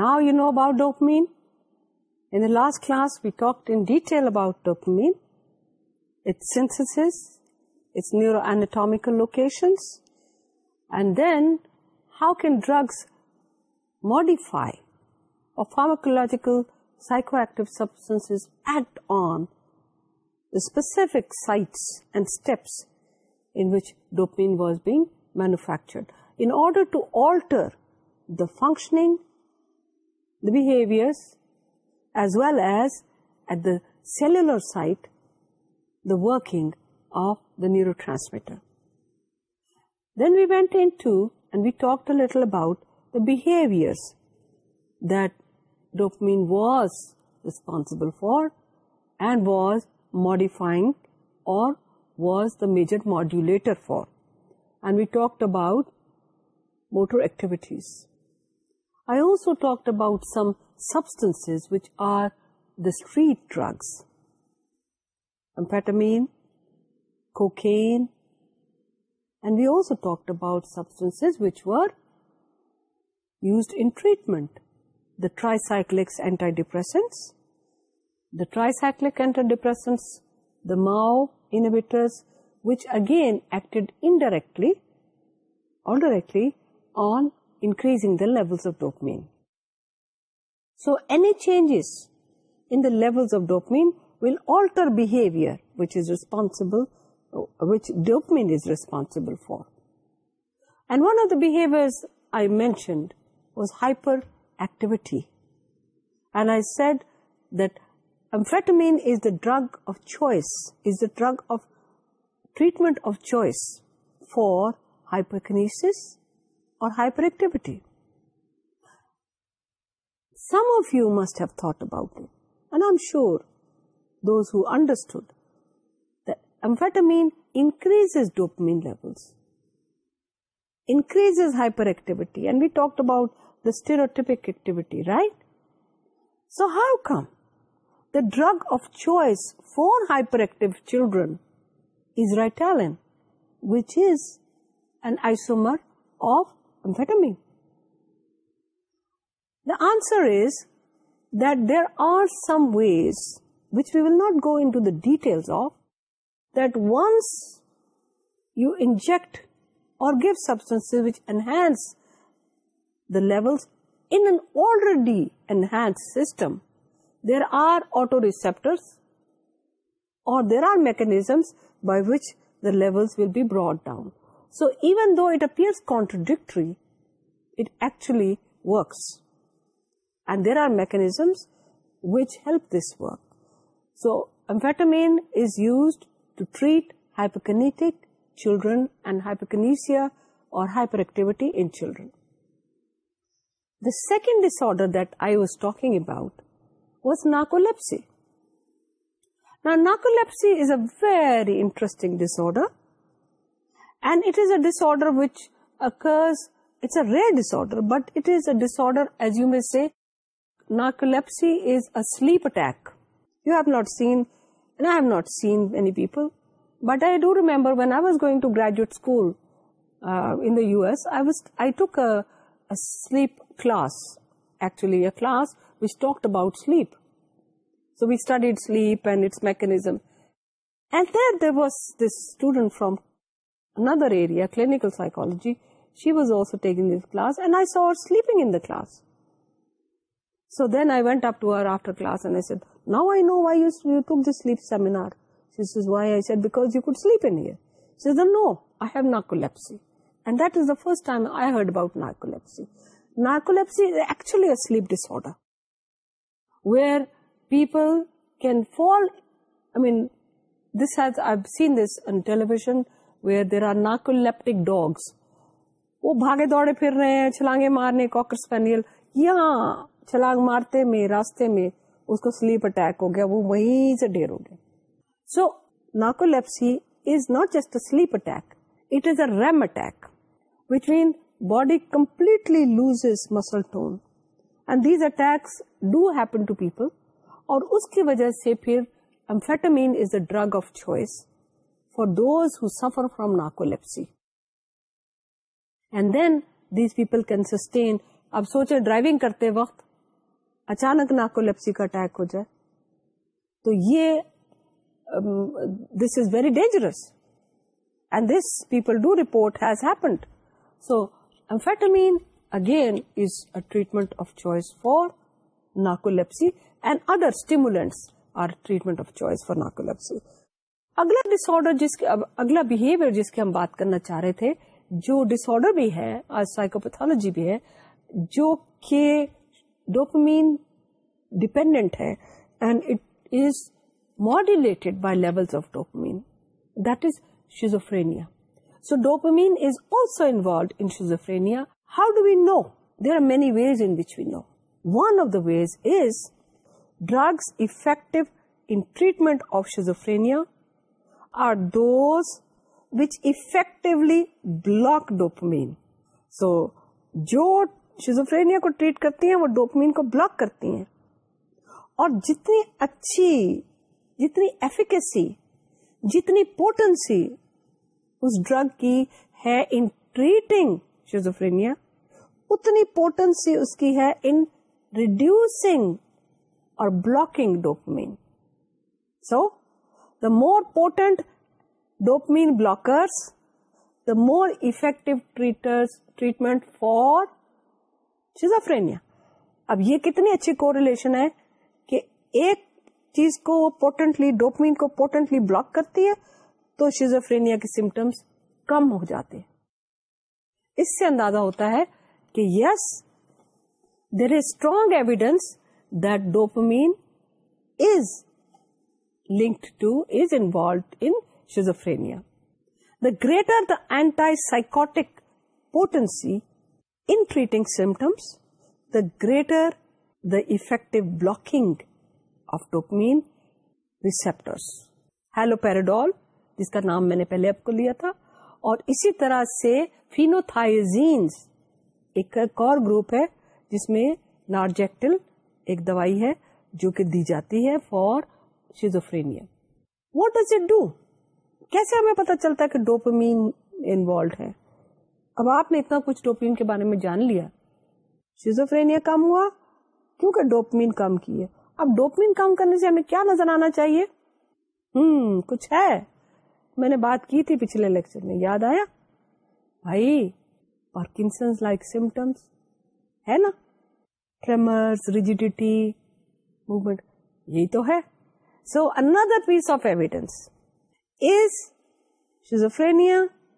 Now you know about dopamine in last class we talk int ڈینٹامکل location how can drugs modify pharmacological aid on specific sites and steps was being manufactured in order to alter the functioning the behaviors, as well as at the cellular site, the working of the neurotransmitter. Then we went into and we talked a little about the behaviors that dopamine was responsible for and was modifying or was the major modulator for. And we talked about motor activities, I also talked about some substances which are the street drugs. Amphetamine, cocaine, and we also talked about substances which were used in treatment. The tricyclic antidepressants, the MAO inhibitors, which again acted indirectly or directly on increasing the levels of dopamine. So any changes in the levels of dopamine will alter behavior uh, which dopamine is responsible for. And one of the behaviors I mentioned was hyperactivity. And I said that amphetamine is the drug of choice, is the drug of treatment of choice for hyperkinesis or hyperactivity. Some of you must have thought about it, and I'm sure those who understood that amphetamine increases dopamine levels, increases hyperactivity, and we talked about the stereotypic activity, right? So how come the drug of choice for hyperactive children is Ritalin, which is an isomer of detail of dance you inject or level already enhance system there are auto receptor or there are mechanisms by which the levels will be brought down So even though it appears contradictory, it actually works. And there are mechanisms which help this work. So amphetamine is used to treat hyperkinetic children and hyperkinesia or hyperactivity in children. The second disorder that I was talking about was narcolepsy. Now, narcolepsy is a very interesting disorder and it is a disorder which occurs, it's a rare disorder, but it is a disorder, as you may say. Narcolepsy is a sleep attack. You have not seen, and I have not seen many people, but I do remember when I was going to graduate school uh, in the US, I took a sleep class, actually a class which talked about sleep. So we studied sleep and its mechanism. And there was this student from Nadar area clinical where people can fall this has I seen this vision وہ بھاگے دوڑے پھر رہے ہیں چھلانگے مارنے کاکر اسپینیل چھلانگ مارتے میں راستے میں اس کو سلیپ اٹیک ہو گیا وہ وہیں سے ڈیر ہو گیا so narcolepsy is not just a sleep attack it is a REM attack which main body completely lose muscle tone and these attacks do happen to people اور اس کی وجہ سے پھر amphetamine is a drug of choice for the suffer from narcolepsy and then these people can sustain اب سوچے driving کرتے وقت اچانک ناکولیپسی کا اٹیک ہو جائے تو یہ this is very dangerous and this people do report has happened سوٹامین again is a treatment of choice for narcolepsy and other stimulants are treatment of choice for narcolepsy اگلا ڈس order جس کے اگلا behaviour جس کی ہم بات کرنا چاہ رہے تھے جو ڈس آرڈر بھی ہے آج سائیکوپیتھولوجی بھی ہے جو کہ ڈوپمین ڈیپینڈنٹ ہے and it is is by level of dopamine that schizophrenia so dopamine is also involved in schizophrenia how do we know there are many ways in which we know one of the ways is drugs effective in treatment of schizophrenia definitely block dopamine so جو schizophrenia کو treat کرتی ہیں وہ dopamine کو block کرتی ہیں اور جتنی اچھی جتنی ایفیکیسی جتنی پوٹنسی اس ڈرگ کی ہے ان ٹریٹنگ شیزوفرینیا اتنی پوٹنسی اس کی ہے ان ریڈیوسنگ اور blocking dopamine so more potent dopamine blockers the more effect treatment for schizophrenia اب یہ کتنی اچھی کو ریلیشن ہے کہ ایک چیز کو پورٹنٹلی ڈوپمین کو پورٹنٹلی بلاک کرتی ہے تو شیزوفرینیا کے سمٹمس کم ہو جاتے ہیں اس سے اندازہ ہوتا ہے کہ yes there is strong evidence dopamine is linked to is involved in schizophrenia. The greater the antipsychotic potency in treating symptoms, the greater the effective blocking of dopamine receptors. Haloperidol, جس کا نام میں نے پہلے آپ کو لیا تھا اور اسی طرح سے فینوتھائزینز ایک اور گروپ ہے جس میں نارجیکٹل ایک دوائی ہے جو کہ دی جاتی ہے for schizophrenia what does it do کیسے ہمیں پتا چلتا ہے کہ ڈوپمین انوالوڈ ہے اب آپ نے اتنا کچھ ڈوپمین کے بارے میں جان لیا شیزوفرینیا کم ہوا کیونکہ ڈوپمین کم کی ہے اب ڈوپمین کم کرنے سے ہمیں کیا نظر آنا چاہیے ہوں کچھ ہے میں نے بات کی تھی پچھلے لیکچر میں یاد آیا بھائی پارکنسنس لائک سمٹمس ہے نا ٹریمرس ریجیڈیٹی مومنٹ یہی تو ہے سو اندر پیس آف ایویڈینس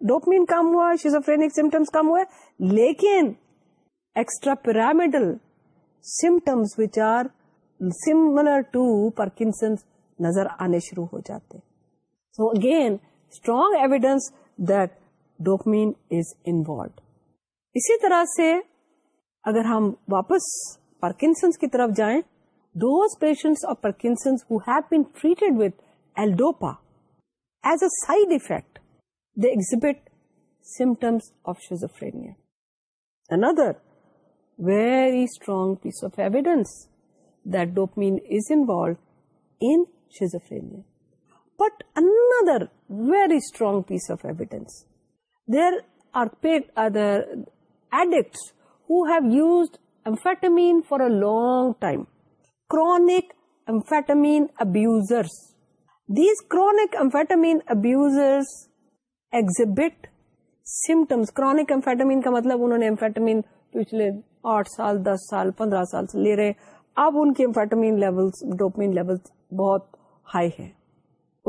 ڈوپمین کم ہوا ہے لیکن ایکسٹرا پیرامیڈل سمٹمسار ٹو پرکنسن نظر آنے شروع ہو جاتے so again strong evidence then is involved اسی طرح سے اگر ہم واپس پرکنسنس کی طرف جائیں those patients of Parkinson's who have been treated with L-DOPA, as a side effect, they exhibit symptoms of schizophrenia. Another very strong piece of evidence that dopamine is involved in schizophrenia. But another very strong piece of evidence, there are other addicts who have used amphetamine for a long time. Yen abusers دیمفیٹامس exhibit symptoms chronic amphetamine کا مطلب پچھلے آٹھ سال دس سال پندرہ سال سے لے رہے اب ان کے لیول ڈوپمین لیول بہت ہائی ہے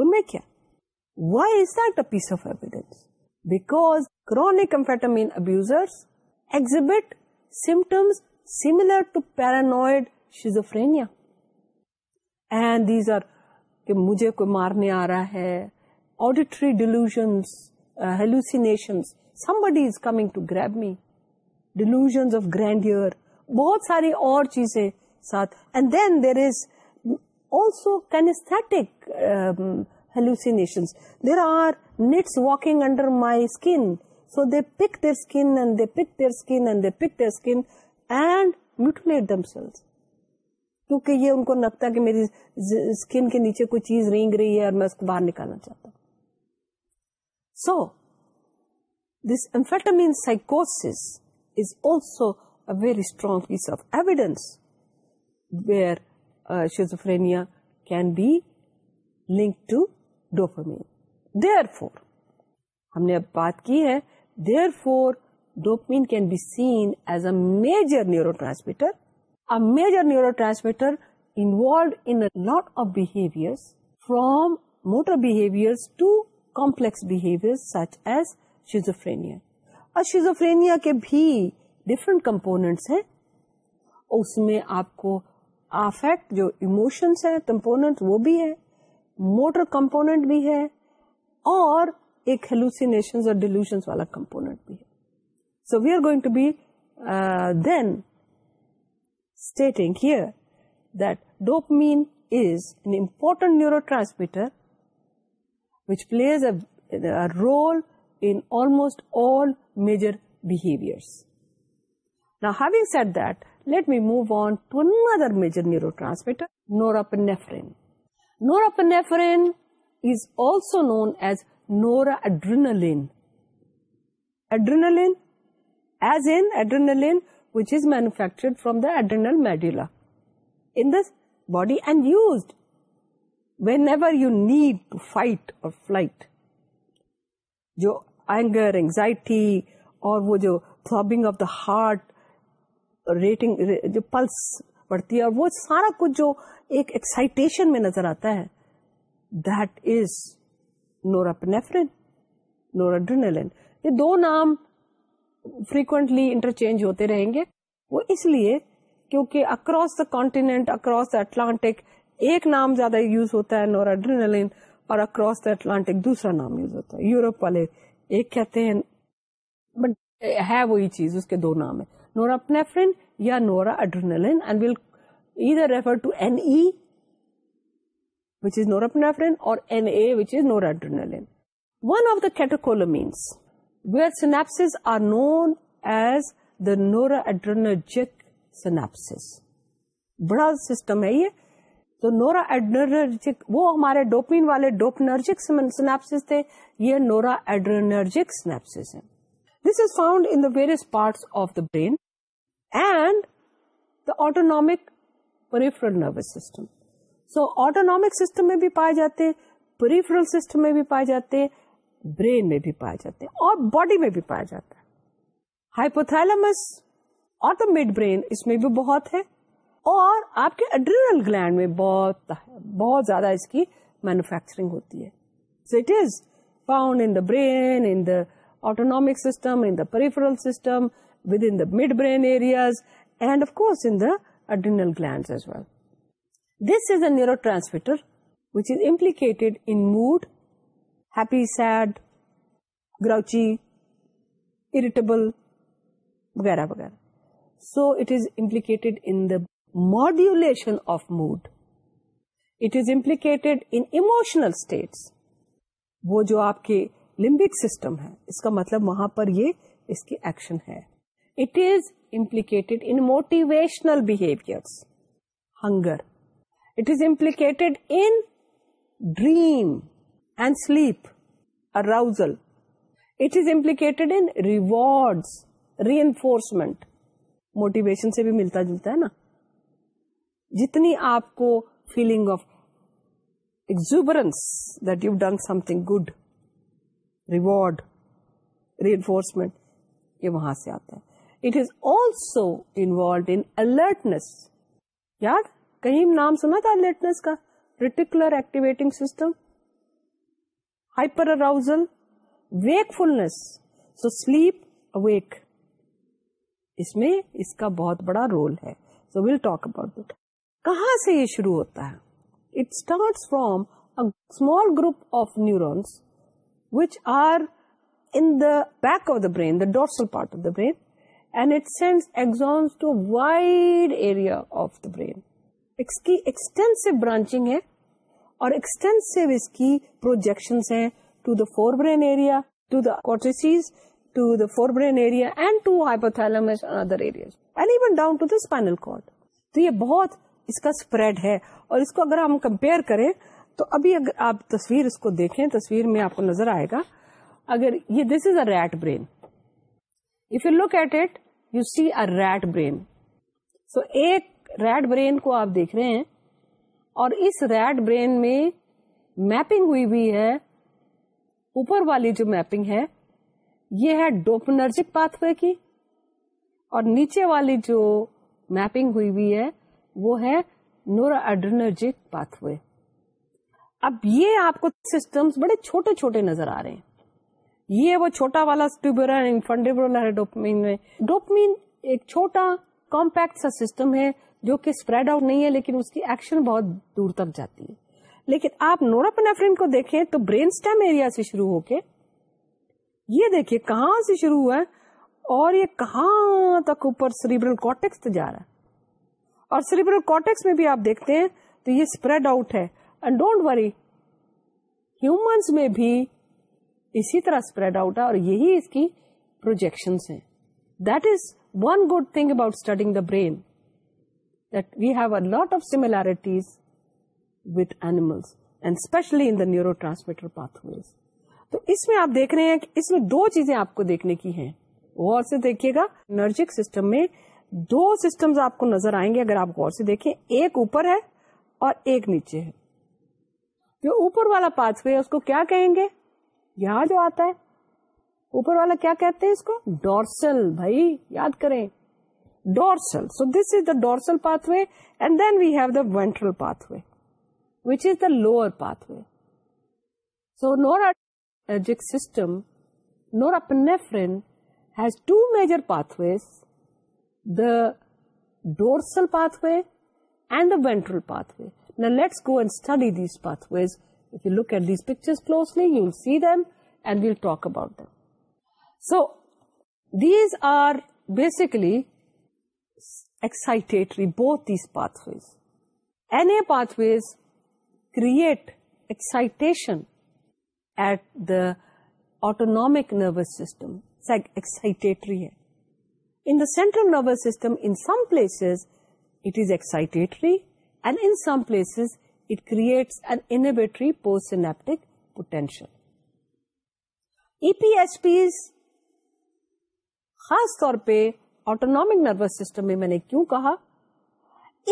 ان میں کیا why is that a piece of evidence back chronic amphetamine abusers similar to paranoid مجھے کوئی مارنے آ رہا ہے پک اسکن اینڈ سیلس کیونکہ یہ ان کو لگتا ہے کہ میری اسکن کے نیچے کوئی چیز رینگ رہی ہے اور میں اس کو باہر نکالنا چاہتا ہوں سو دس امفیٹامین سائکوس is also a very strong piece of evidence where schizophrenia can be link to dopamine therefore ہم نے اب بات کی ہے دیر four dopamine can be seen as a major neurotransmitter major neurotransmitter involved in lower from motor behaviour کے بھی different components ہیں اس میں آپ کو آفیکٹ جو ایموشنس ہیں کمپوننٹ وہ بھی ہے موٹر کمپوننٹ بھی ہے اور ایک ہیلوسینیشن اور ہیلوسی والا کمپوننٹ بھی ہے so we are going to be then important neurotransmitter و role almost now set the move on to other major neurotransmitter norepinephrine نورپنیفرینس known as noradrenaline as N adrenaline which is manufactured from the adrenal medulla in this body and used whenever you need to fight or flight. Jo anger, anxiety or wo jo throbbing of the heart, rating, jo pulse, بڑھتی ہے اور وہ سارا کچھ جو ایک excitation میں نظر آتا ہے دیٹ از نورپنیفرن نورڈرین یہ دو نام فریکوینٹلی انٹرچینج ہوتے رہیں گے وہ اس لیے کیونکہ across the continent across the Atlantic ایک نام زیادہ یوز ہوتا ہے نوراڈرین اور اکراس دا اٹلانٹک دوسرا نام یوز ہوتا ہے یوروپ والے ایک کہتے ہیں بٹ ہے وہی چیز اس کے دو نام ہے پنیفرین یا نورا اڈرین ول ای noradrenaline. One is the catecholamines, noradrenergic ایڈرنرجک وہ ہمارے ڈوپین والے ڈوپنرجک تھے یہ نورا ایڈرینرجک ہیں this is found in the various parts of the brain and the peripheral nervous system so autonomic system میں بھی پائے جاتے پریفرل سسٹم میں بھی پائے جاتے برین میں بھی پائے جاتے ہیں اور باڈی میں بھی پایا جاتا ہے اور تو مڈ برین اس میں بھی بہت ہے اور آپ کے اڈرینل گلینڈ میں بہت بہت زیادہ اس کی مینوفیکچرنگ ہوتی ہے so it is found in the brain in the autonomic system in the peripheral system with in the mid brain areas and of course in the adrenal gland as well this is a neurotransmitter which is implicated in mood happy sad grouchy irritable وغیرہ وغیرہ so it is implicated in the modulation of mood it is implicated in emotional states وہ جو آپ کے limbic system ہے اس کا مطلب وہاں پر یہ اس کی ایکشن ہے it is implicated in motivational behaviours hunger it is implicated in dream arousal it is implicate and reinforcement motivation سے بھی ملتا جلتا ہے نا جتنی آپ کو feeling of x that you done some third reinforcement یہ وہاں سے آتا ہے اٹ از آلسو انوالٹنس یاد کہیں نام سنا تھا الرٹنس کا پرٹیکولر ایکٹیویٹنگ سسٹم اس میں اس کا بہت بڑا رول ہے سو ول ٹاک اباؤٹ کہاں سے یہ شروع ہوتا ہے it start from small group of neurons which are in the back of the brain the dorsal part of the brain and it sends to wide area of the brain اس کی extensive branching ہے اور extensive اس کی projection ہیں to the forebrain area to the داٹریز to the forebrain area and and to to other even down the spinal cord تو یہ بہت اس کا اسپریڈ ہے اور اس کو اگر ہم کمپیئر کریں تو ابھی اگر آپ تصویر اس کو دیکھیں تصویر میں آپ کو نظر آئے گا اگر یہ this is a rat brain if you look at it you see a rat brain so ایک ریٹ برین کو آپ دیکھ رہے ہیں اور اس ریڈ برین میں میپنگ ہوئی ہوئی ہے اوپر والی جو میپنگ ہے یہ ہے ڈوپنرجک پاتھ وے کی اور نیچے والی جو میپنگ ہوئی ہوئی ہے وہ ہے ایڈرنرجک پاتھ وے اب یہ آپ کو سسٹمز بڑے چھوٹے چھوٹے نظر آ رہے ہیں یہ وہ چھوٹا والا ٹوب ہے ڈوپمین ڈوپمین ایک چھوٹا کمپیکٹ سا سسٹم ہے جو کہ اسپریڈ آؤٹ نہیں ہے لیکن اس کی ایکشن بہت دور تک جاتی ہے لیکن آپ نوراپنفرین کو دیکھیں تو برین اسٹیم ایریا سے شروع ہو کے یہ دیکھیے کہاں سے شروع ہوا ہے اور یہ کہاں تک اوپر سریبرل کارٹیکس جا رہا ہے اور سریبرل کارٹیکس میں بھی آپ دیکھتے ہیں تو یہ اسپریڈ آؤٹ ہے اینڈ ڈونٹ وری ہیومنس میں بھی اسی طرح اسپریڈ آؤٹ ہے اور یہی اس کی پروجیکشن ہے that is one good thing about studying the brain that we have a lot of similarities with animals and especially in the neurotransmitter pathways. تو اس میں آپ دیکھ رہے ہیں اس میں دو چیزیں آپ کو دیکھنے کی ہیں سے دیکھیے سسٹم میں دو سسٹمز آپ کو نظر آئیں گے اگر آپ غور سے دیکھیں ایک اوپر ہے اور ایک نیچے ہے جو اوپر والا پاتھوے اس کو کیا کہیں گے یہاں جو آتا ہے اوپر والا کیا کہتے ہیں اس کو ڈورسل بھائی یاد کریں dorsal so this is the dorsal pathway and then we have the ventral pathway which is the lower pathway so نورجک سور to major dorsal pathway and the ventral pathway go and study these pathways you look at these pictorially tree بہت pathways ways create excitation at the autonomic system nervous systems it is excitatory ends it creates an entry postsynaptic potential E P H Ps خاص طور پہ autonomic nervous system میں میں نے کیوں کہا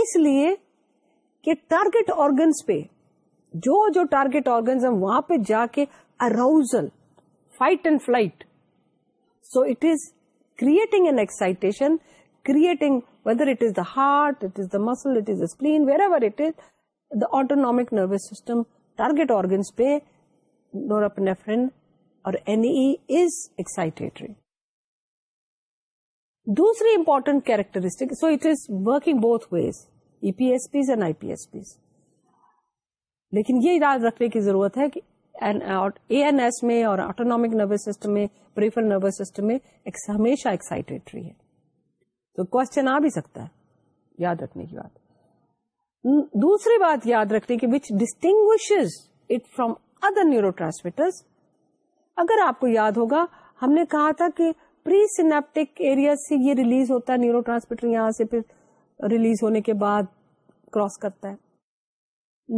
اس لیے کہ ٹارگیٹ آرگنس پہ جو جو ٹارگیٹ آرگنس وہاں پہ جا کے arousal fight and flight so it is creating an excitation creating whether it is the heart it is the muscle it is spleen ever it is the autonomic nervous system target organs پہ norepinephrine اور an excitatory e دوسری important characteristic so it is working both ways E P P S S Ps Ps and I لیکن یہ یاد رکھنے کی ضرورت ہے کہ اور نروس سسٹم میں پریفر نروس سسٹم میں ہمیشہ ایکسائٹیٹری ہے تو کوشچن آ بھی سکتا ہے یاد رکھنے کی بات دوسری بات یاد رکھنے کی which distinguish it from other neurotransmitter اگر آپ کو یاد ہوگا ہم نے کہا تھا کہ پری سینپٹک ایریا سے یہ ریلیز ہوتا ہے نیورو ٹرانسمیٹر یہاں سے پھر ریلیز ہونے کے بعد کراس کرتا ہے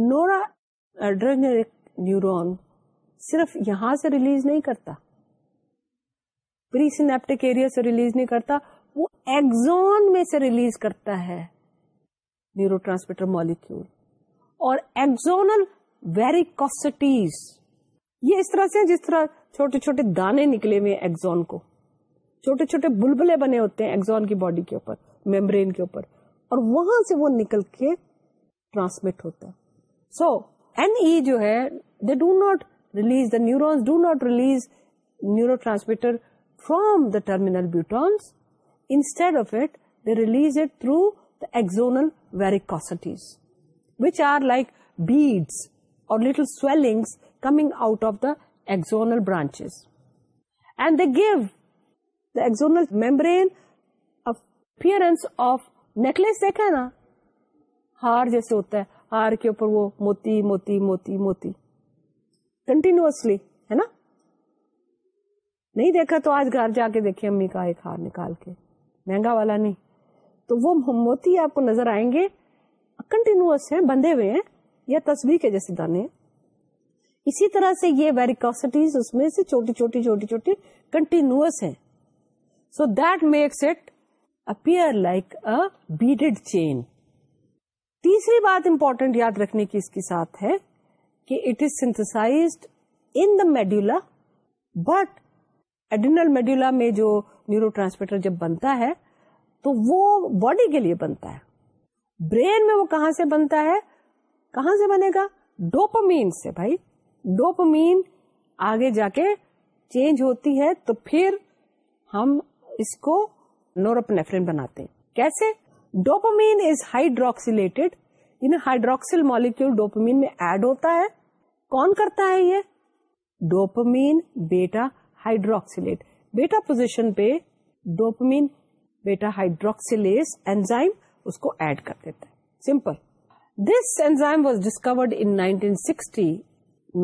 نورا نیورون صرف یہاں سے ریلیز نہیں کرتا پری سینپٹک ایریا سے ریلیز نہیں کرتا وہ ایگزون میں سے ریلیز کرتا ہے نیورو ٹرانسمیٹر مالیکول اور ایگزونل ویری کوسٹیز یہ اس طرح سے جس طرح چھوٹے چھوٹے دانے نکلے ہوئے ایگزون کو چھوٹے چھوٹے بلبلے بنے ہوتے ہیں کی باڈی کے اوپر میمبرین کے اوپر اور وہاں سے وہ نکل کے ٹرانسمٹ ہوتا ہے سو این ای جو ہے they do not release the neurons do not release neurotransmitter from the terminal boutons instead of it they release it through axonal very which are like beads or little swellings coming out of the axonal branches and they give axonal membrane of necklace دیکھا نا ہار جیسے ہوتا ہے ہار کے اوپر وہ موتی موتی موتی موتی کنٹینیوسلی ہے نا نہیں دیکھا تو آج گھر جا کے دیکھیں امی کا ایک ہار نکال کے مہنگا والا نہیں تو وہ موتی آپ کو نظر آئیں گے کنٹینیوس ہیں بندھے ہوئے ہیں یا تصویر کے جیسے دانے اسی طرح سے یہ ویریکوسٹیز میں سے چھوٹی چھوٹی چھوٹی چھوٹی کنٹینیوس ہیں so that makes it appear like a beaded chain تیسری بات امپورٹینٹ یاد رکھنے کی اس کے ساتھ ہے کہ it is سنتسائز in medulla but adrenal medulla میں جو نیورو ٹرانسمیٹر جب بنتا ہے تو وہ باڈی کے لیے بنتا ہے برین میں وہ کہاں سے بنتا ہے کہاں سے بنے گا ڈوپومین سے بھائی ڈوپومین آگے جا کے چینج ہوتی ہے تو پھر ہم اس کو نورپنیفرین بناتے ہیں کیسے ڈوپامین از ہائیڈروکسیلیٹڈ یعنی ہائیڈروکسل مالیکول ڈوپامین میں ایڈ ہوتا ہے کون کرتا ہے یہ dopamine beta hydroxylate beta position پہ ڈوپامین بیٹا ہائیڈروکسیلیس اینزائم اس کو ایڈ کر دیتا ہے simple this enzyme was discovered in 1960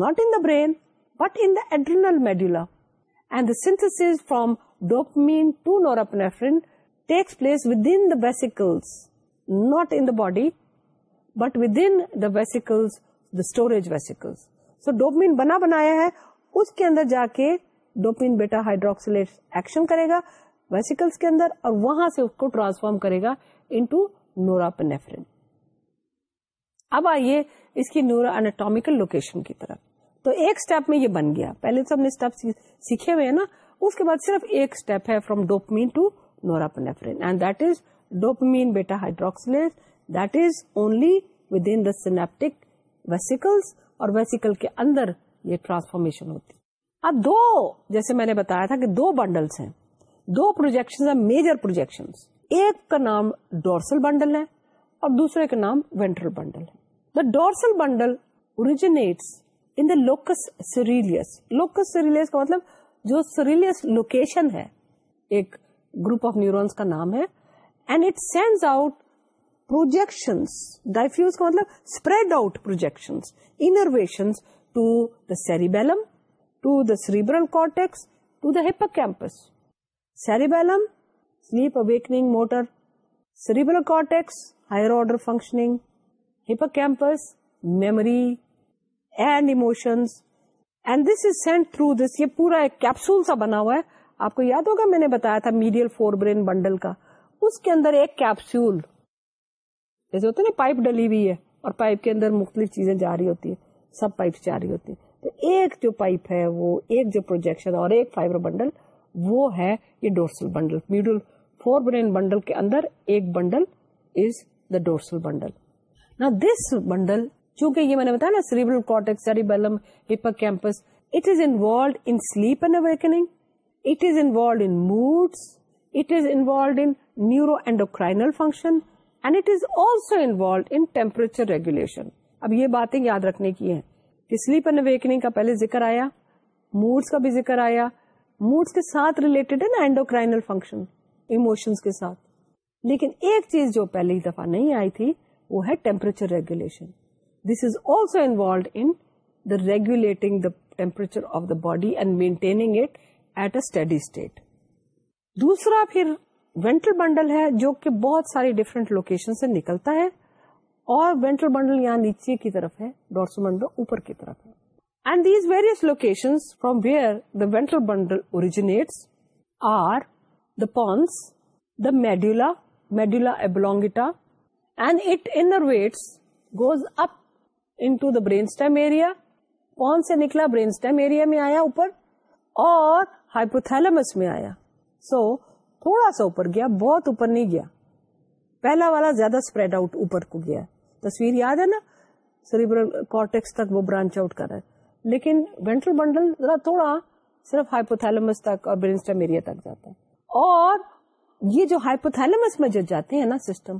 not in the brain but in the adrenal medulla and the synthesis from dopamine to norepinephrine takes place within vesicle not in the body but in vesicle so dopamine بنا بنایا ہے اس کے اندر جا کے ڈوپین بیٹا ہائڈروکسیٹ action کرے گا vesicles کے اندر اور وہاں سے اس کو ٹرانسفارم کرے گا ان ٹو نوراپنیفرن اب آئیے اس کی نوراٹامکل لوکیشن کی طرف تو ایک اسٹیپ میں یہ بن گیا پہلے تو ہم نے اسٹیپ سیکھے ہوئے ہیں نا اس کے بعد صرف ایک اسٹیپ ہے from dopamine to norepinephrine and that is dopamine beta hydroxylase that is only with in the synaptic vesicles اور ویسیکل کے اندر یہ ٹرانسفارمیشن ہوتی اب دو جیسے میں نے بتایا تھا کہ دو بنڈلس ہیں دو پروجیکشن میجر پروجیکشن ایک کا نام ڈورسل بنڈل ہے اور دوسرے کا نام وینٹرل بنڈل ہے the dorsal bundle originates in the locus coeruleus locus coeruleus کا مطلب جو سریلس لوکیشن ہے ایک گروپ آف نیورونس کا نام ہے and it send out out diffuse کا مطلب spread to the cerebellum to the cerebral cortex to the campus cerebellum sleep awakening motor cerebral cortex higher order functioning hippocampus memory and emotions and this is send through this یہ پورا ایک capsule سا بنا ہوا ہے آپ کو یاد ہوگا میں نے بتایا تھا میڈیل فور برین بنڈل کا اس کے اندر ایک کیپسول جیسے ہوتا ہے نا پائپ ڈلی ہوئی ہے اور پائپ کے اندر مختلف چیزیں جاری ہوتی ہیں سب پائپس جاری ہوتی ہیں تو ایک جو پائپ ہے وہ ایک جو پروجیکشن اور ایک فائبر بنڈل وہ ہے یہ dorsal bundle medial forebrain bundle کے اندر ایک bundle is the dorsal bundle نا دس بنڈل چونکہ یہ میں نے بتایا نا cerebral cortex cerebellum hippocampus it is involved in sleep and awaking it is involved in moods it is involved in neuro endocrinal function and it is also involved in temperature regulation اب یہ باتیں یاد رکھنے کی ہیں کہ slip and awaking کا پہلے ذکر آیا موڈس کا بھی ذکر آیا موڈس کے ساتھ ریلیٹڈ ہے نا اینڈوکرائنل فنکشن اموشنس کے ساتھ لیکن ایک چیز جو پہلی دفعہ نہیں آئی تھی وہ ہے temperature regulation this is also involved in regulating the temperature of the body and دوسرا پھر وینٹل بنڈل ہے جو کہ بہت ساری ڈفرینٹ لوکیشن سے نکلتا ہے اور وینٹل بنڈل یہاں نیچے کی طرف ہے ڈورسو اوپر کی طرف ہے and these various location from where the ventral bundle originates are the pons the medulla medulla oblongata and it weights goes up into the brainstem area کون سے نکلا برین اسٹیم ایریا میں آیا اوپر اور ہائپوتھمس میں آیا سو so, تھوڑا سا اوپر گیا بہت اوپر نہیں گیا پہلا والا زیادہ اسپریڈ آؤٹ اوپر کو گیا تصویر یاد ہے نا سریبرل کارٹیکس تک وہ برانچ آؤٹ کر رہا ہے لیکن وینٹرل بنڈل ذرا تھوڑا صرف ہائپوتھلمس تک اور برین اسٹیم ایریا تک جاتا ہے اور یہ جو ہائپوتھمس میں جو جاتے ہیں نا سسٹم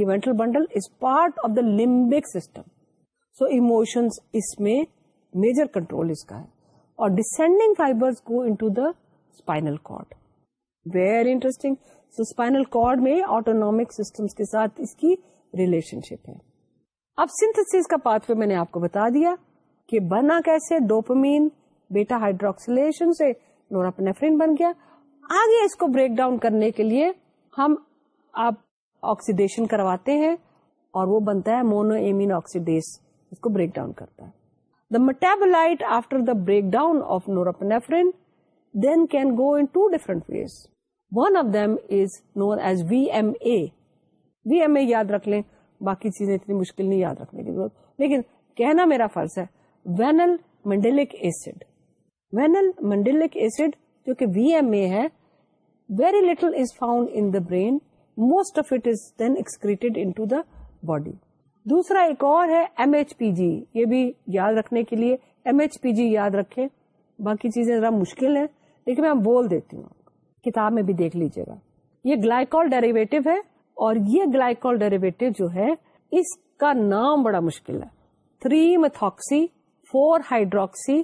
یہ ventral bundle is part of the limbic system so emotions اس میں میجر کنٹرول اس کا ہے اور descending fibres go into the spinal cord very interesting so spinal cord میں آٹونک سسٹمس کے ساتھ اس کی ریلیشن شپ ہے اب سنتھس کا پاتھ وے میں نے آپ کو بتا دیا کہ بنا کیسے ڈوپمین بیٹا ہائیڈروکسیلیشن سے نوراپنیفرین بن گیا آگے اس کو بریک ڈاؤن کرنے کے لیے ہم آپ آکسیڈیشن کرواتے ہیں اور وہ بنتا ہے مونو ایمین آکسیڈیز اس کو بریک ڈاؤن کرتا ہے the the after break down of norepinephrine then can go into different ways one of them is as V M A V M A یاد رکھ لیں باقی چیزیں اتنی مشکل نہیں یاد رکھنے کی ضرورت لیکن کہنا میرا فرض ہے وینل منڈلک ایسڈ وینل منڈیلک ایسڈ جو کہ وی ایم اے ہے very little is found in the brain most of it is then into the body دوسرا ایک اور ہے ایم ایچ پی جی یہ بھی یاد رکھنے کے لیے ایم ایچ پی جی یاد رکھے باقی چیزیں ذرا مشکل ہیں لیکن میں بول دیتی ہوں کتاب میں بھی دیکھ لیجیے گا یہ گلائکول ڈیریویٹو ہے اور یہ گلائکول ڈیریویٹو جو ہے اس کا نام بڑا مشکل ہے three methoxy four hydroxy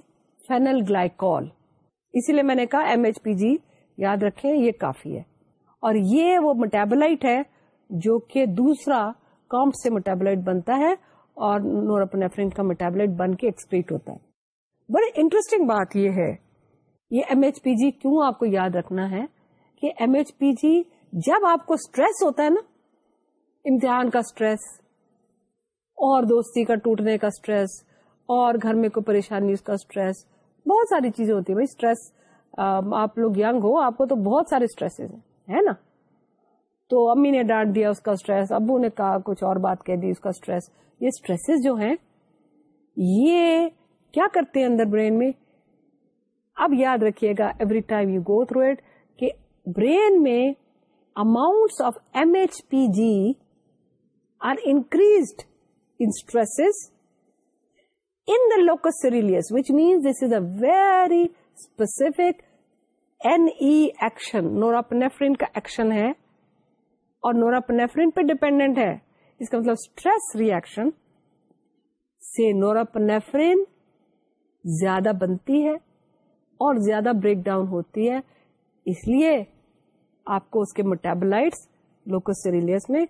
phenyl glycol اسی لیے میں نے کہا ایم ایچ پی جی یاد رکھے یہ کافی ہے اور یہ وہ میٹیبلائٹ ہے جو کہ دوسرا کامپ سے میٹابلائٹ بنتا ہے اور نورپنیفرین کا میٹابلائٹ بن کے ایکسکریٹ ہوتا ہے بڑی انٹرسٹنگ بات یہ ہے یہ ایم ایچ پی جی کیوں آپ کو یاد رکھنا ہے کہ ایم ایچ پی جی جب آپ کو اسٹریس ہوتا ہے نا امتحان کا اسٹریس اور دوستی کا ٹوٹنے کا اسٹریس اور گھر میں کوئی پریشانی اس کا اسٹریس بہت ساری چیزیں ہوتی ہیں بھائی اسٹریس آپ لوگ ینگ ہو آپ کو تو بہت سارے اسٹریس ہیں ہے نا تو امی نے ڈانٹ دیا اس کا اسٹریس ابو نے کہا کچھ اور بات کہہ دی اس کا اسٹریس یہ اسٹریس جو ہیں یہ کیا کرتے ہیں اندر برین میں اب یاد رکھیے گا every time you go through it کہ برین میں amount of M H P G are increased stress in the locus coeruleus which means this is a very specification norepinephrine کا ایکشن ہے اور نوراپنیفرین پہ ڈیپینڈنٹ ہے اس کا مطلب اسٹریس ریئیکشن سے نوراپنیفرین زیادہ بنتی ہے اور زیادہ بریک ڈاؤن ہوتی ہے اس لیے آپ کو اس کے موٹیبلائٹس لوکس سیریلس میں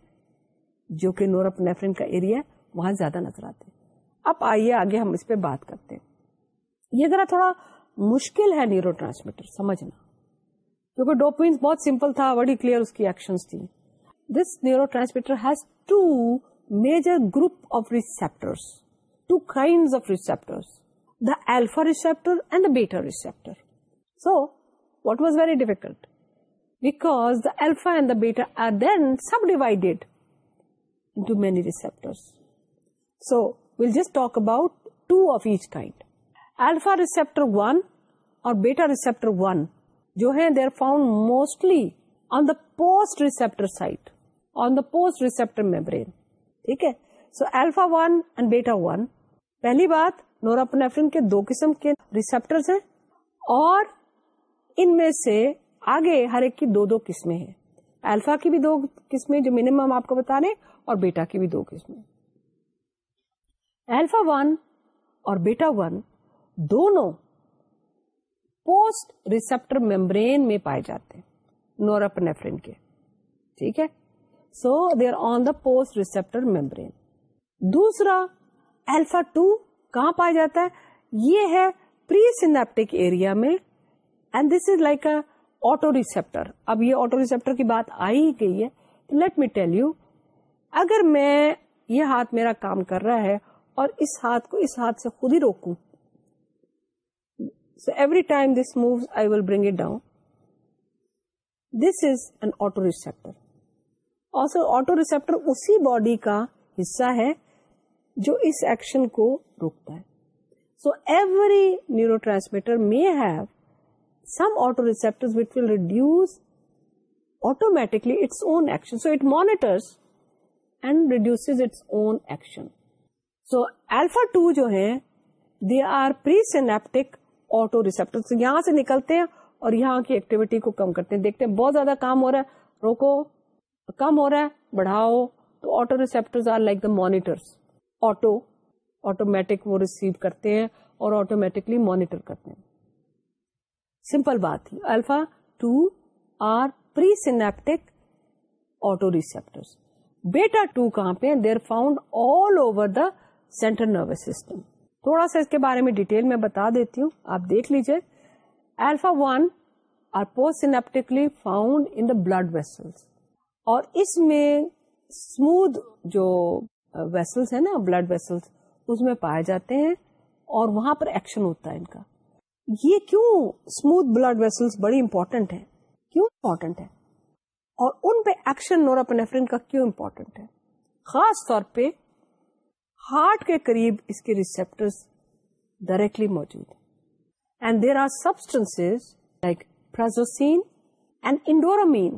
جو کہ نورپنیفرین کا ایریا ہے وہاں زیادہ نظر آتے ہیں اب آئیے آگے ہم اس پہ بات کرتے ہیں یہ ذرا تھوڑا مشکل ہے نیورو ٹرانسمیٹر سمجھنا کیونکہ ڈوپوئنس بہت سمپل تھا بڑی کلیئر اس کی ایکشن تھی This neurotransmitter has two major group of receptors, two kinds of receptors, the alpha receptor and the beta receptor. So, what was very difficult? Because the alpha and the beta are then subdivided into many receptors. So, we'll just talk about two of each kind. Alpha receptor 1 or beta receptor 1, they are found mostly on the post receptor site. Post receptor membrane ٹھیک ہے so alpha one and beta one پہلی بات norepinephrine کے دو قسم کے receptor اور ان میں سے آگے ہر ایک کی دو دو قسمیں ہیں الفا کی بھی دو قسمیں جو منیمم آپ کو بتا رہے اور بیٹا کی بھی دو قسمیں ایلفا ون اور بیٹا ون دونوں پوسٹ ریسپٹر ممبرین میں پائے جاتے ہیں نوراپنیفرین کے ٹھیک ہے so they are on the post receptor membrane دوسرا الفا ٹو کہاں پایا جاتا ہے یہ ہے پری سینپٹک ایریا میں and this is like a auto receptor اب یہ آٹو ریسپٹر کی بات آئی گئی ہے تو لیٹ می ٹیل یو اگر میں یہ ہاتھ میرا کام کر رہا ہے اور اس ہاتھ کو اس ہاتھ سے خود ہی روکوں so every time this moves I will bring it down this is an auto receptor auto receptor اسی باڈی کا حصہ ہے جو اس ایکشن کو روکتا ہے so every neurotransmitter may have some auto receptor will reduce automatically its own action so it monitors and reduces its own action so alpha two جو ہے they are presynaptic auto receptor یہاں سے نکلتے ہیں اور یہاں کی activity کو کم کرتے ہیں دیکھتے ہیں بہت زیادہ کام ہو رہا ہے روکو کم ہو رہا ہے بڑھاؤ تو آٹو ریسپٹر آٹومیٹک وہ ریسیو کرتے ہیں اور آٹومیٹکلی مانیٹر کرتے ہیں سمپل بات alpha two are presynaptic auto beta two کہاں پہ دیر found all over the centre nervous system تھوڑا سا اس کے بارے میں ڈیٹیل میں بتا دیتی ہوں آپ دیکھ لیجیے alpha one are post سینپٹکلی found in the blood vessels اور اس میں اسموتھ جو ویسلس uh, ہیں نا بلڈ ویسلس اس میں پائے جاتے ہیں اور وہاں پر ایکشن ہوتا ہے ان کا یہ کیوں اسموتھ بلڈ ویسلس بڑی امپورٹینٹ ہے کیوں امپورٹنٹ ہے اور ان پہ ایکشن نوراپنیفرین کا کیوں امپورٹنٹ ہے خاص طور پہ ہارٹ کے قریب اس کے ریسپٹر ڈائریکٹلی موجود ہیں and there are substance like prazosin and indoramin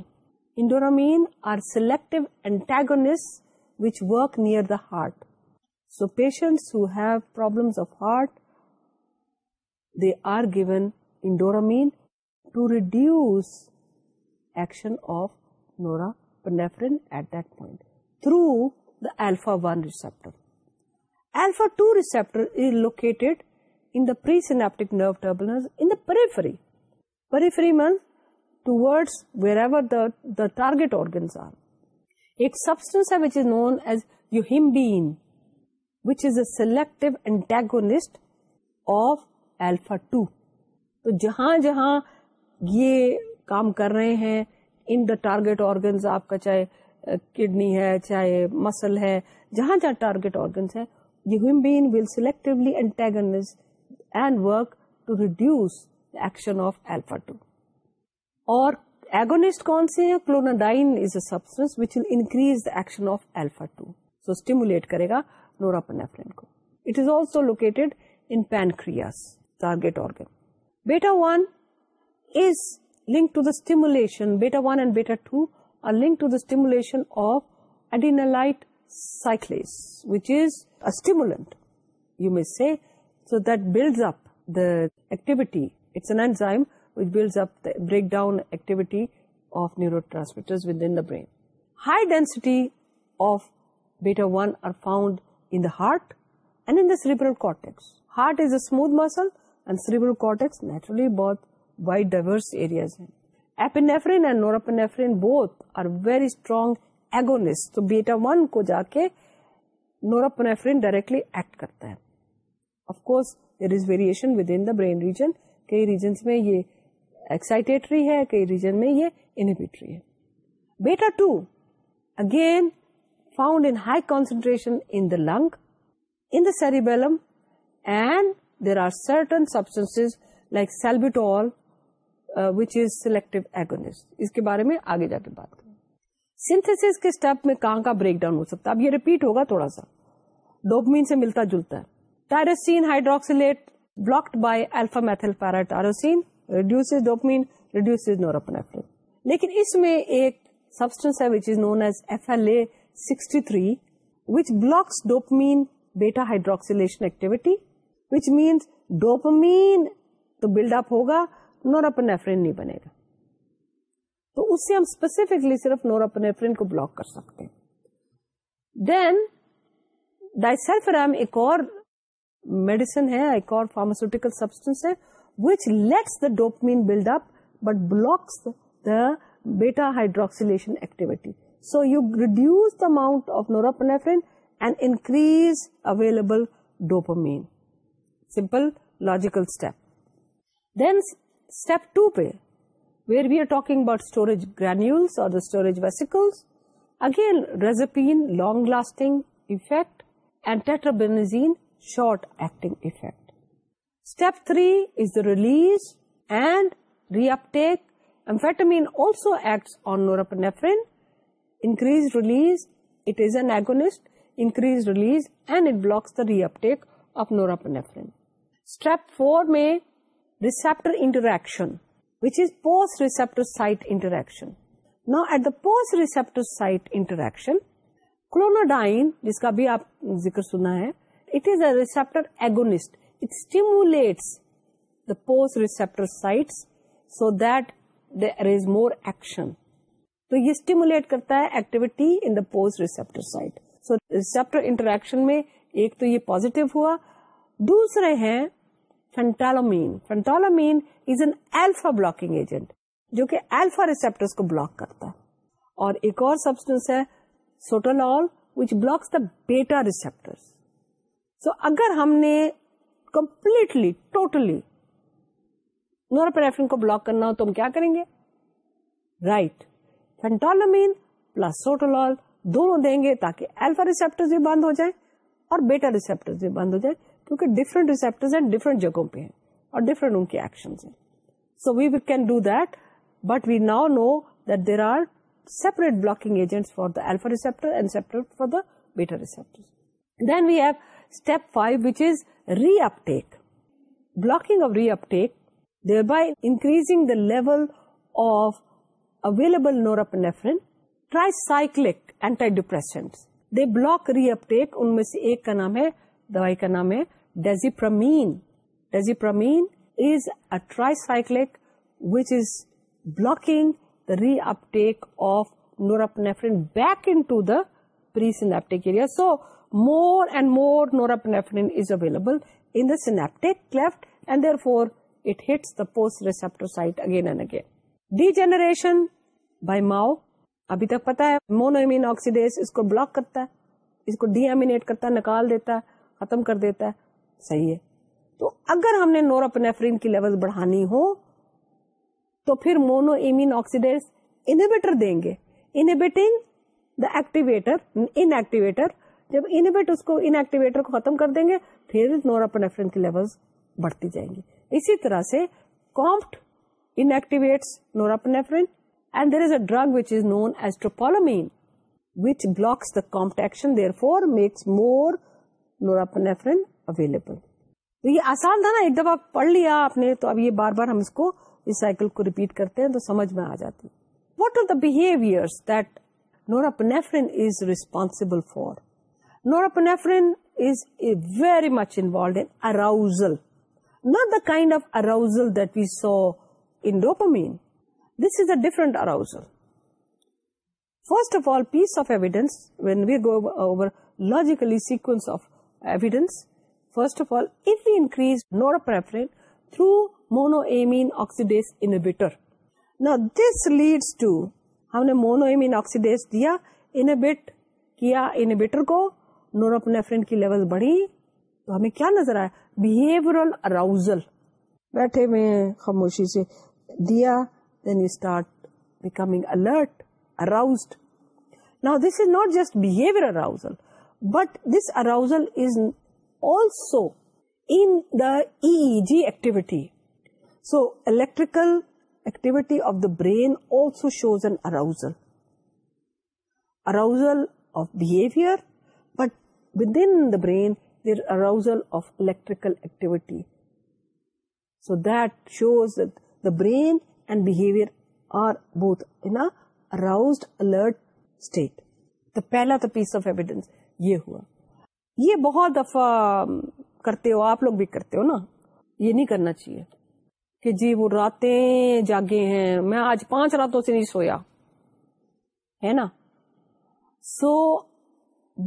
Endoramine are selective antagonists which work near the heart. So patients who have problems of heart, they are given endoramine to reduce action of norepinephrine at that point through the alpha-1 receptor. Alpha-2 receptor is located in the presynaptic nerve terminals in the periphery. Periphery means toward wherever target organs are ایک substance ant of alpha two تو جہاں جہاں یہ کام کر رہے ہیں in the target organs آپ کا چاہے کڈنی uh, ہے چاہے مسل ہے جہاں جہاں ٹارگیٹ آرگنس ہے you ہیوم being will selectively antagonise and work to reduce action of ال اور ایگونسٹ کون سے ہیں clonidine is a substance which will increase the action of alpha two so stimulate کرے گا نوراپنفرین کو it is also located in pancreas target organ beta one is link to the stimulation beta one and beta two are link to the stimulation of adenylate cyclase which is stimulant you miss say so that builds up the activity it's an enzyme break ڈاؤنٹی of beta one are found مسلڈیکسرس area strong ایگولیس تو beta one کو جا کے نورپرین directly act کرتا ہے brain region کئی regions میں یہ ایکسائٹیٹری ہے کئی ریجن میں یہ انہیبیٹری ہے beta two again found in high concentration in the lung in the cerebellum and there are certain substance like salbutamol which is selective agonist اس کے بارے میں آگے جا کے بات کریں سنتھس کے اسٹیپ میں کہاں کا بریک ڈاؤن ہو سکتا ہے اب یہ ریپیٹ ہوگا تھوڑا سا ڈوپمین سے ملتا جلتا ہے tyrosine hydroxylase blocked by alpha methyl paratyrosine reduce dopamine reduce نورپ لیکن اس میں ایک سبسٹینس ہے which is known as F L A sixty three which blocks تو بلڈ اپ ہوگا نورپنیفرین نہیں بنے گا تو اس سے ہم اسپیسیفکلی صرف نورپنیفرین کو بلاک کر سکتے ہیں دین ڈائسلفرام ایک اور میڈیسن ہے ایک اور فارماسوٹیکل سبسٹینس ہے which lets the dopamine build up but blocks the beta hydroxylation activity. So you reduce the amount of norepinephrine and increase available dopamine. Simple logical step. Then step 2 pe, where we are talking about storage granules or the storage vesicles. Again, rezapine, long lasting effect, and tetrabenazine, short acting effect. Release and ری اپن also acts release release اینڈیکور four میں receptor interaction which is post receptor site interaction not at the post receptor site interaction clonidine جس کا بھی آپ ذکر سنا ہے it is a agonist post receptor تو یہ تو یہ پوزیٹو دوسرے ہیں فنٹالومینٹالومین از این الفا بجنٹ جو کہ الفا ریسپٹر کو بلاک کرتا ہے اور ایک اور سبسٹینس ہے سوٹولس دا بیٹا ریسپٹر ہم نے کمپلیٹلی ٹوٹلی نورپرفرین کو بلاک کرنا ہو تو ہم کیا کریں گے رائٹ فینٹالمین پلس سوٹولال دونوں دیں گے تاکہ ایلفا ریسپٹر بھی بند ہو جائیں اور بیٹا ریسپٹر بھی بند ہو جائیں کیونکہ ڈفرنٹ ریسپٹر ہیں ڈفرنٹ جگہوں پہ ہیں اور ڈفرنٹ ان کے ایکشن ہیں so we we can do that but we now know that there are separate blocking agent for the alpha receptor and separate for the beta receptor then we have بلوکٹیک level of available reuptake ان میں سے ایک کا نام ہے دوائی کا نام ہے desipramine a tricyclic which is blocking reuptake of norepinephrine back in پریا سو مور اینڈ مور نورن available for it hits receptor site again and again degeneration block کرتا ہے اس کو ڈی ایمینیٹ کرتا ہے نکال دیتا ہے ختم کر دیتا ہے صحیح ہے تو اگر ہم نے نوراپنیفرین کی لیول بڑھانی ہو تو پھر مونو ایمین آکسیڈیز انہیبیٹر دیں گے inhibiting the activator inactivator جب انہیبٹ اس کو ان ایکٹیویٹر کو ختم کر دیں گے پھر نوراپنیفرین کی لیول بڑھتی جائیں گی اسی طرح سے ان and there is a drug which is known as which blocks the کامپٹ action therefore makes more norepinephrine available تو یہ آسان تھا نا ایک دفعہ پڑھ لیا آپ نے تو اب یہ بار بار ہم اس کو اس سائیکل کو ریپیٹ کرتے ہیں تو سمجھ میں آ جاتی what are the behaviour that norepinephrine is responsible for through monoamine oxidase this leads to ہم نے مونو ایمینڈیس دیا کو نوروپنیفرین کی لیول بڑھی تو ہمیں کیا نظر آیا بہیورل اراؤزل بیٹھے ہوئے خاموشی سے دیا then you start becoming alert aroused نا this is not just behaviour arousal but this arousal is also in the E G activity so electrical activity of the brain also shows an arousal arousal of behaviour with in the brain of electrical piece of evidence یہ ہوا یہ بہت دفعہ کرتے ہو آپ لوگ بھی کرتے ہو نا یہ نہیں کرنا چاہیے کہ جی وہ راتیں جاگے ہیں میں آج پانچ راتوں سے نہیں سویا ہے نا سو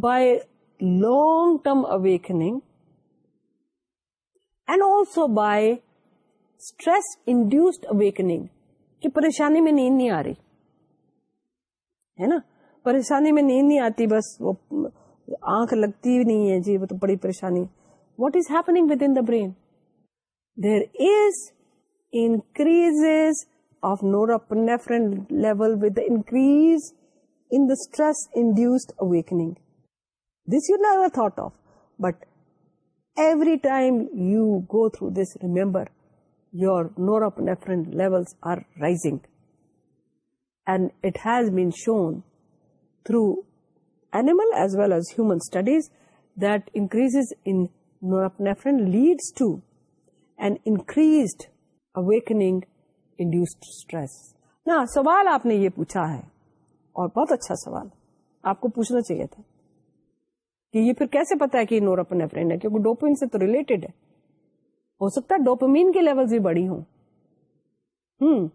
بائی awakening اویکنگ پریشانی میں نیند نہیں آ رہی ہے نا پریشانی میں نیند نہیں آتی بس وہ آنکھ لگتی نہیں ہے جی وہ تو بڑی پریشانی what is happening with in brain there is increase of Noor اپنٹ level induced awaking تھ of but every time you go through this remember your نورفرنٹ level it has been shown through animal as well as human studies that increase انفرنٹ leads to an increased awaking induce stress نا سوال آپ نے یہ پوچھا ہے اور بہت اچھا سوال آپ کو پوچھنا چاہیے تھا کہ یہ پھر کیسے پتا ہے کہ نورپنڈ ہے کیونکہ ڈوپین سے تو ریلیٹڈ ہے ہو سکتا ہے ڈوپمین کے لیول بھی بڑی ہوں ہوں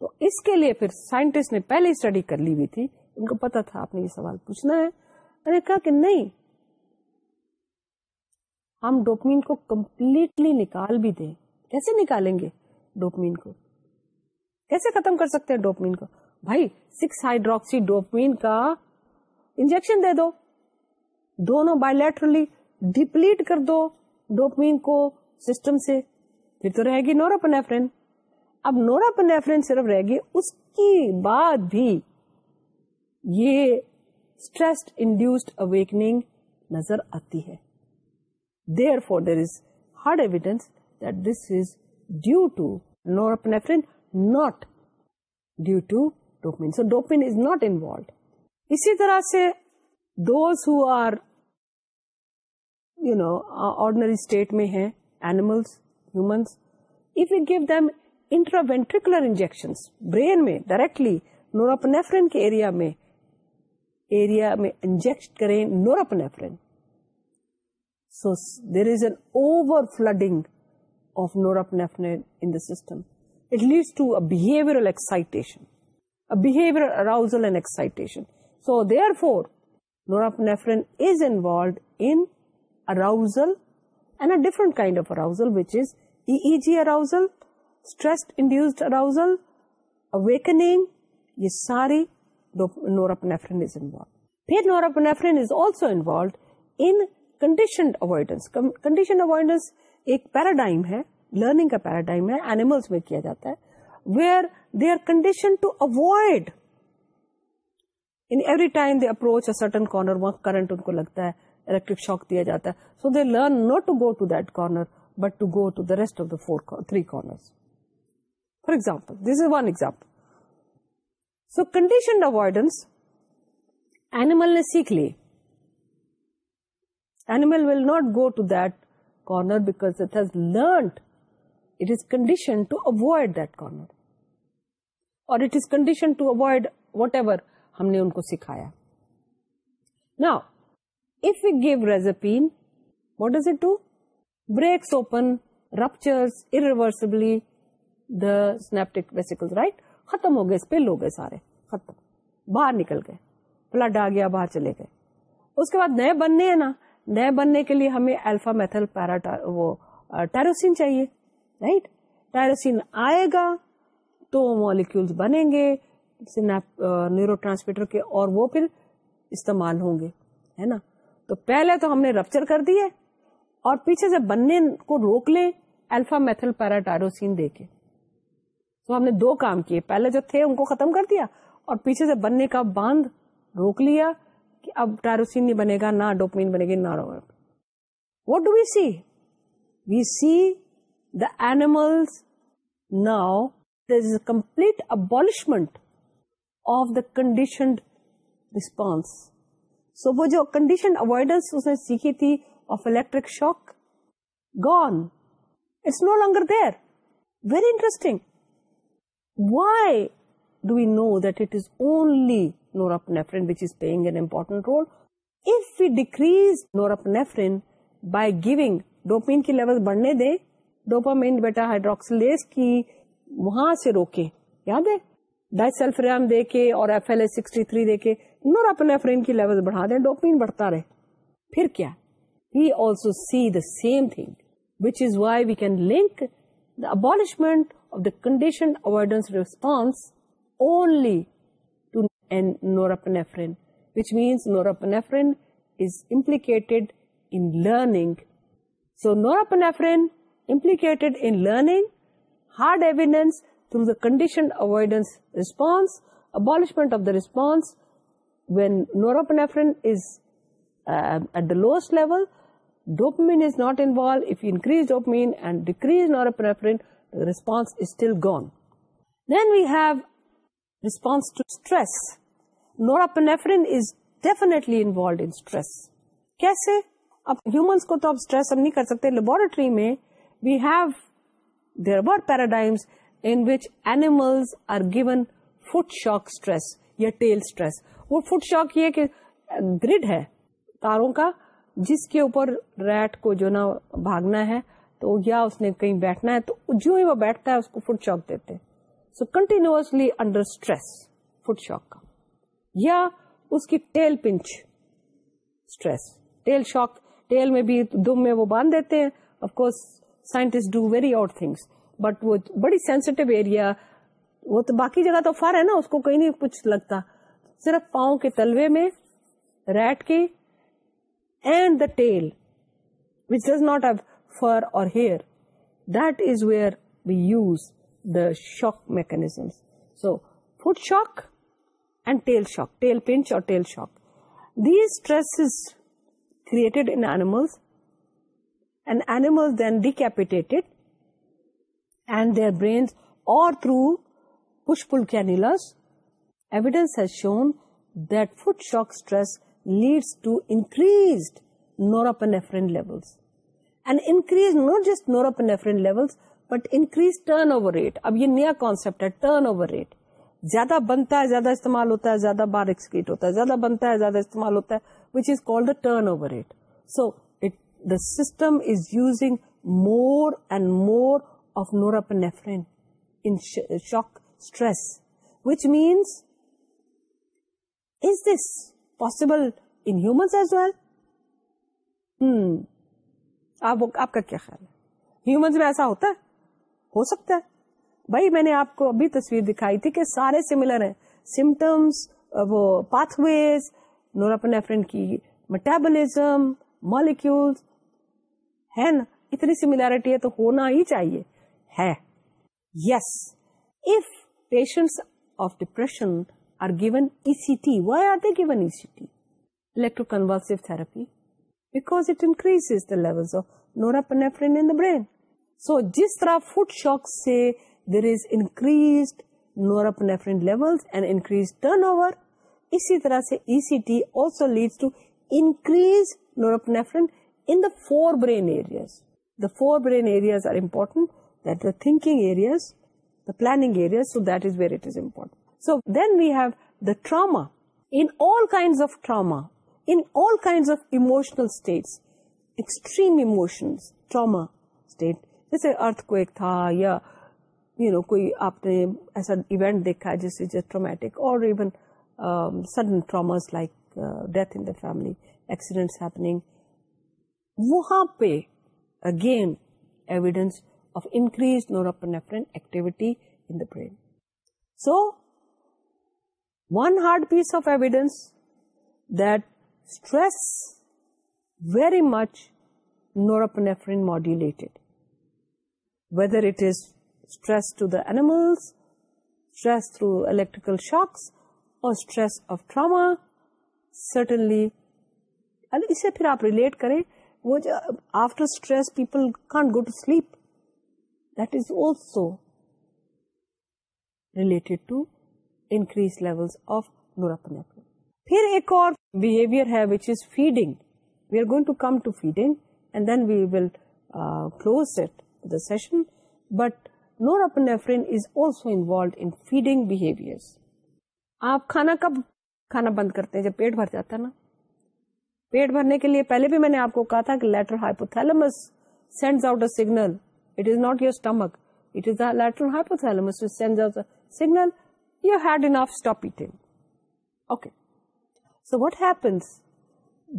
تو اس کے لیے پھر سائنٹسٹ نے پہلے اسٹڈی کر لی ہوئی تھی ان کو پتا تھا میں نے کہا کہ نہیں ہم ڈوپمین کو کمپلیٹلی نکال بھی دیں کیسے نکالیں گے ڈوپمین کو کیسے ختم کر سکتے ہیں ڈوپمین کو بھائی سکس ہائیڈروکسی ڈوپمین کا انجیکشن دے دو دونوں بایولیٹرلی ڈپلیٹ کر دو ڈوپمین کو سسٹم سے پھر تو رہے گی نوراپنیفرین اب صرف گی اس کی بعد بھی یہ انڈیوسڈ نظر آتی ہے دیر four there is hard evidence that this is due to norepinephrine not due to dopamine so dopamine is not involved اسی طرح سے those who are ordinary state میں ہیں animals humans if you give them intraventricular injection brain میں directly norepinephrine inject کریں norepinephrine so there is an over flooding of norepinephrine some it leads to a behaviour excitation arousal and excitation so they are for norepinephrine norepinephrine norepinephrine is is is is involved involved. involved in in arousal arousal arousal, arousal, and a different kind of which EEG stress-induced awakening, also conditioned avoidance. Conditioned avoidance ایک paradigm ہے learning کا paradigm ہے animals میں کیا جاتا ہے where they are condition to avoid in every time they approach a certain corner وہاں current ان کو لگتا ہے الیکٹرک شاک دیا جاتا ہے so they learn not to go to that corner but to go to the rest of the four three corner for example this is one example so condition avoidance animal نے سیکھ لی animal will not go to that corner because it has learned it is condition to avoid that corner اور it is condition to avoid whatever ہم نے ان کو سکھایا نا if you give reserpine what does it do breaks open ruptures irreversibly the synaptic vesicle right ختم ہو گئے اس پہ لو گئے سارے ختم باہر نکل گئے فلڈ آ گیا باہر چلے گئے اس کے بعد نئے بننے ہیں نا نئے بننے کے لیے ہمیں الفا میتھل پیرا وہ ٹیروسین چاہیے رائٹ ٹیروسین آئے گا تو مالیکولس بنیں گے نیورو ٹرانسمیٹر کے اور وہ پھر استعمال ہوں گے ہے نا تو پہلے تو ہم نے رپچر کر دیے اور پیچھے سے بننے کو روک لیں الفا میتھل پیرا ٹائروسین دے کے تو ہم نے دو کام کیے پہلے جو تھے ان کو ختم کر دیا اور پیچھے سے بننے کا باندھ روک لیا کہ اب ٹائروسین نہیں بنے گا نہ ڈوپمین بنے گی نہ what do we see we see the animal now complete abolishment of the conditioned response so وہ جو کنڈیشن اوائڈنس اس نے سیکھی تھی of electric shock gone it's no longer there very interesting why do we know that it is only norepinephrine important role if we decrease norepinephrine by giving dopamine کی level بڑھنے دیں dopamine بیٹا ہائڈروکسیس کی وہاں سے روکے یاد ہے disulfiram دے کے اور F L A sixty three دے کے نور اپنا فریم کی لیول بڑھا دیں ڈوپین بڑھتا رہے پھر کیا we also see the same thing which is why we can link the abolishment of the condition avoidance response only to norepinephrine which means norepinephrine is implicated in learning so norepinephrine implicated in learning hard evidence اب humans کو تو stress ہم نہیں کر سکتے laboratory میں we have there about paradigms in which animals are given foot shock stress یا tail stress وہ فوڈ شاک یہ کہ گریڈ ہے تاروں کا جس کے اوپر ریٹ کو جو نا بھاگنا ہے تو یا اس نے کہیں بیٹھنا ہے تو جو ہی وہ بیٹھتا ہے اس کو فٹ شاک دیتے so continuously under stress foot shock کا یا اس کی tail pinch stress tail shock tail میں بھی دم میں وہ باندھ دیتے ہیں of course scientist do very out things but وہ بڑی سینسیٹیو ایریا وہ تو باقی جگہ تو فر ہے نا اس کو کہیں نہیں کچھ لگتا صرف پاؤں کے تلوے میں ریٹ کے and the tail which does not have fur اور hair that is where we use the shock mechanism so foot shock and tail shock tail pinch اور tail shock these stress created create and animal then decade through پشپل cannulas evidence shown داک stress leads to increase norepinephrines increase not just norepinephrines but increase turn over rate اب یہ نیا concept ہے turn over rate زیادہ بنتا ہے زیادہ استعمال ہوتا ہے زیادہ باریکس ہوتا ہے زیادہ بنتا ہے زیادہ استعمال ہوتا ہے which is called rate so the system is using more and more shock stress which means is this possible ان کا کیا خیال ہے ہیومنس میں ایسا ہوتا ہے ہو سکتا ہے بھائی میں نے آپ کو ابھی تصویر دکھائی تھی کہ سارے سملر ہیں سمٹمس وہ پاتھ ویز نورفرین کی میٹبلزم مالیکول ہے نا اتنی سملیرٹی ہے تو ہونا ہی چاہیے ہے yes if patient of depression are given E C T why are they given E C T electroconvulsive therapy because it increase the level of norepinephrine in brain so جس طرح food shock سے there is increase norepinephrine level and increase turn over اسی طرح سے E C T also lead to increase norepinephrine in the forebrain areas the forebrain areas are important that the thinking areas, the planning areas, so that is where it is important. So then we have the trauma. In all kinds of trauma, in all kinds of emotional states, extreme emotions, trauma state, جیسے ارتھ quick تھا یا you know کوئی آپ نے ایسا event دیکھا جس is traumatic اور even sudden traumas like death in the family accidents happening وہاں پہ again evidence of increased norepinephrine activity in the brain. So, one hard piece of evidence that stress very much norepinephrine modulated, whether it is stress to the animals, stress through electrical shocks or stress of trauma, certainly اسے پھر آپ relate کریں وہ جو after stress people can't go to sleep ریلیٹریز level اپنے but norepinephrine آپ کھانا کب کھانا بند کرتے ہیں جب پیٹ بھر جاتا ہے نا پیٹ بھرنے کے لیے پہلے بھی میں نے آپ کو کہا تھا کہ letter hypothalamus sends out a signal It is not your stomach. It is the lateral hypothalamus which sends out the signal, you had enough, stop eating. Okay. So what happens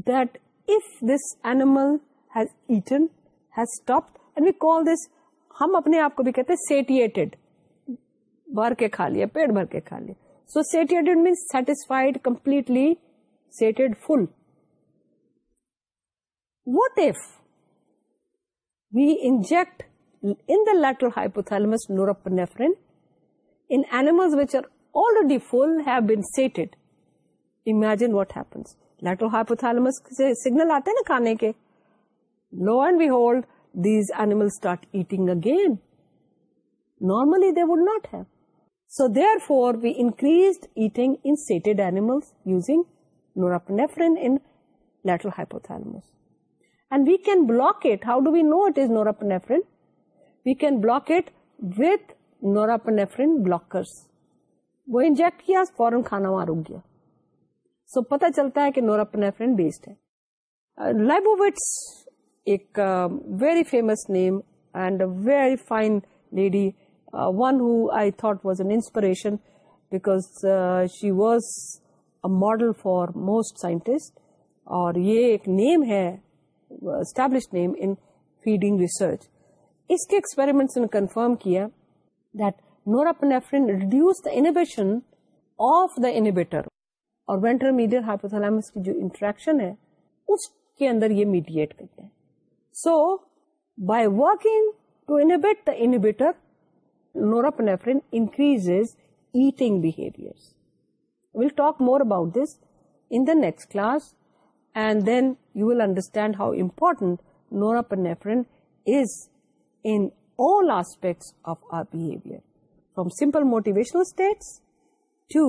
that if this animal has eaten, has stopped, and we call this, ہم اپنے آپ کو بھی کہتے ہیں سیٹیٹڈ بھر کے کھا لیا پیٹ بھر کے کھا لیا so satiated means satisfied completely sated full what if we inject lateral hypothalamus نور اپنی فل ہیٹین وٹ ہیپنٹ ہائیپوس سیگنل آتے نا کھانے کے لو and we hold these animal eating again normally they what have so they four we increase eating animals using norepinephrine can block it how do we know it is norepinephrine we can block it with norepinephrine blockers وہ inject کیا فورن کھانا وہاں رک گیا سو so, پتہ چلتا ہے کہ نوراپنیفرین بیسڈ ہے لیبوٹس uh, ایک very famous name and very fine lady one who I thought was an inspiration because she was a model for most scientist اور یہ ایک نیم ہے establish name in feeding research اس کے experiments نے کنفرم کیا that norepinephrine reduce the inhibition of the inhibitor اور وینٹر میڈیل ہائپوتھلامس کی جو انٹریکشن ہے اس کے اندر یہ میڈیٹ کرتے ہیں so by working to inhibit the inhibitor norepinephrine increase eating behaviour we'll talk more about this in the next class and then you will understand how important norepinephrine is from simple motivational states to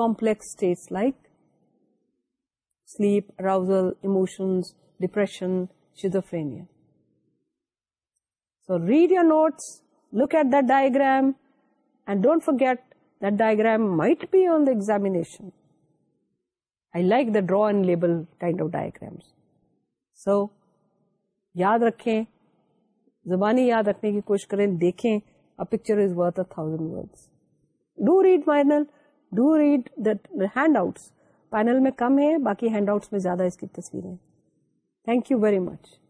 complex like sleep arousal emotions depression schizophrenia so read your notes look at the diagram and don't forget them might be on the examination I like the drawn label kind of diagrams so یاد رکھیں زبانی یاد رکھنے کی کوشش کریں دیکھیں picture is worth a thousand words do do read read handouts panel میں کم ہے باقی ہینڈ آؤٹس میں زیادہ اس کی تصویریں تھینک یو ویری مچ